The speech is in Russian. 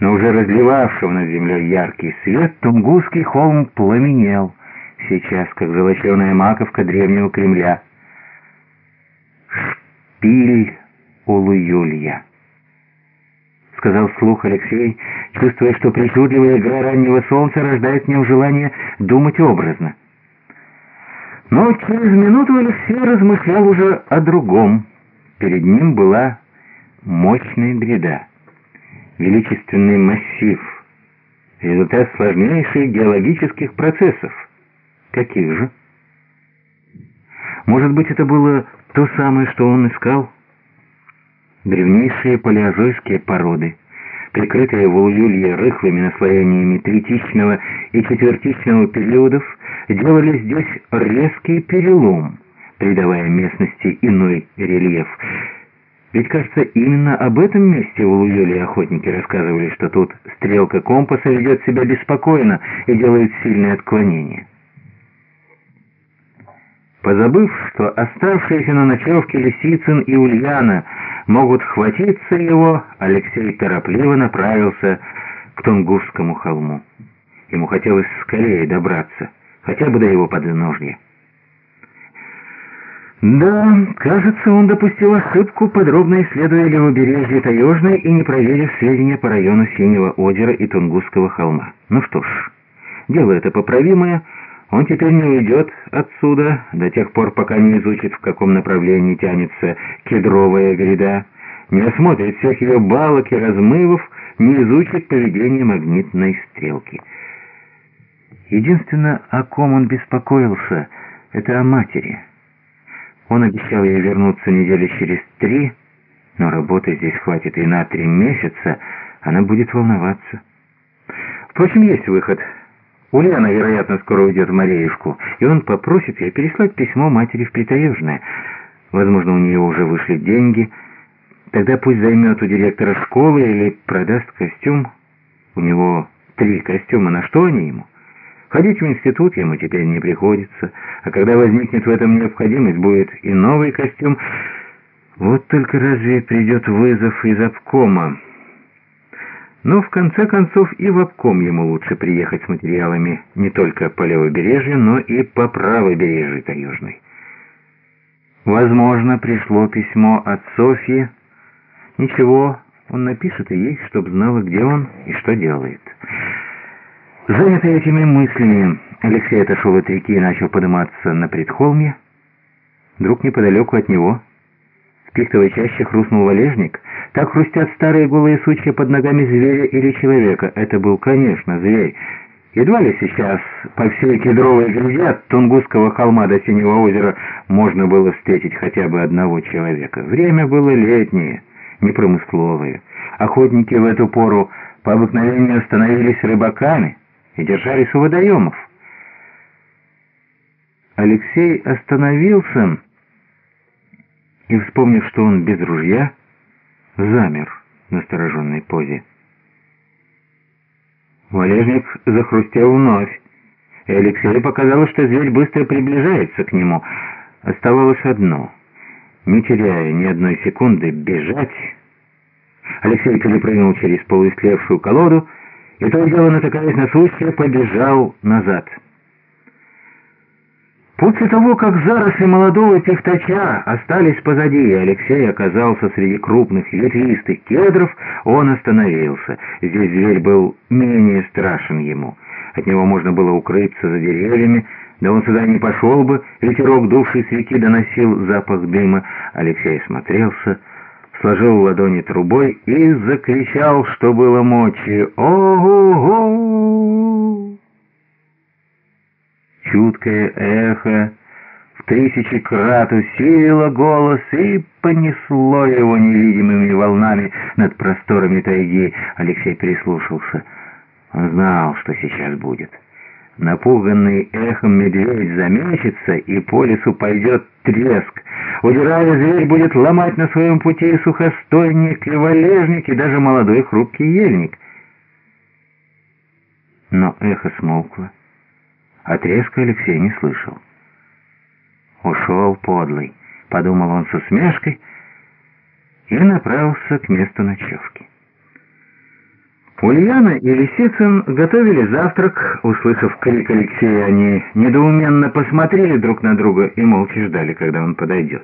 но уже разливавшего над землей яркий свет, Тунгусский холм пламенел, сейчас как золоченая маковка древнего Кремля. «Шпиль Улуюлья», — сказал вслух Алексей, чувствуя, что причудливая игра раннего солнца рождает в нем желание думать образно. Но через минуту Алексей размышлял уже о другом. Перед ним была мощная гряда, величественный массив, результат сложнейших геологических процессов. Каких же? Может быть, это было то самое, что он искал? Древнейшие палеозойские породы, прикрытые в Улюлье рыхлыми наслоениями третичного и четвертичного периодов, делали здесь резкий перелом, придавая местности иной рельеф. Ведь, кажется, именно об этом месте в Улуюле охотники рассказывали, что тут стрелка компаса ведет себя беспокойно и делает сильные отклонения. Позабыв, что оставшиеся на ночевке Лисицын и Ульяна могут хватиться его, Алексей торопливо направился к Тунгусскому холму. Ему хотелось скорее добраться, хотя бы до его подножья. Да, кажется, он допустил ошибку, подробно исследуя левобережье Таежной и не проверив сведения по району Синего озера и Тунгусского холма. Ну что ж, дело это поправимое, он теперь не уйдет отсюда до тех пор, пока не изучит, в каком направлении тянется кедровая гряда, не осмотрит всех ее балок и размывов, не изучит поведение магнитной стрелки. Единственное, о ком он беспокоился, это о матери. Он обещал ей вернуться недели через три, но работы здесь хватит и на три месяца, она будет волноваться. Впрочем, есть выход — Ульяна, вероятно, скоро уйдет в Мареевку, и он попросит ее переслать письмо матери в Притаежное. Возможно, у нее уже вышли деньги. Тогда пусть займет у директора школы или продаст костюм. У него три костюма, на что они ему? Ходить в институт ему теперь не приходится, а когда возникнет в этом необходимость, будет и новый костюм. Вот только разве придет вызов из обкома? Но в конце концов и в обком ему лучше приехать с материалами не только по левобережью, но и по правобережью Таежной. Возможно, пришло письмо от Софьи. Ничего, он напишет и ей, чтоб знала, где он и что делает. Занятый этими мыслями, Алексей отошел от реки и начал подниматься на предхолме. Вдруг неподалеку от него в пихтовой чаще хрустнул валежник — так хрустят старые голые сучья под ногами зверя или человека. Это был, конечно, зверь. Едва ли сейчас по всей кедровой гряде от Тунгусского холма до Синего озера можно было встретить хотя бы одного человека. Время было летнее, непромысловое. Охотники в эту пору по обыкновению становились рыбаками и держались у водоемов. Алексей остановился и, вспомнив, что он без ружья, замер в настороженной позе. Валежник захрустел вновь, и Алексею показалось, что зверь быстро приближается к нему. Оставалось одно — не теряя ни одной секунды, бежать. Алексей перепрыгнул через полуистлевшую колоду и, то и дело натыкаясь на сучья, побежал назад — После того, как заросли молодого пихтача остались позади, и Алексей оказался среди крупных ветвистых кедров, он остановился. Здесь зверь был менее страшен ему. От него можно было укрыться за деревьями, да он сюда не пошел бы, ветерок, дувший с реки, доносил запах дыма. Алексей смотрелся, сложил ладони трубой и закричал, что было мочи. «Ого-го!» Чуткое эхо в тысячи крат усилило голос и понесло его невидимыми волнами над просторами тайги. Алексей прислушался. Он знал, что сейчас будет. Напуганный эхом медведь замечется, и по лесу пойдет треск. Удирая, зверь будет ломать на своем пути сухостойник, леволежник и даже молодой хрупкий ельник. Но эхо смолкло. Отрезка Алексей не слышал. «Ушел подлый», — подумал он с усмешкой и направился к месту ночевки. Ульяна и Лисицын готовили завтрак. Услышав крик Алексея, они недоуменно посмотрели друг на друга и молча ждали, когда он подойдет.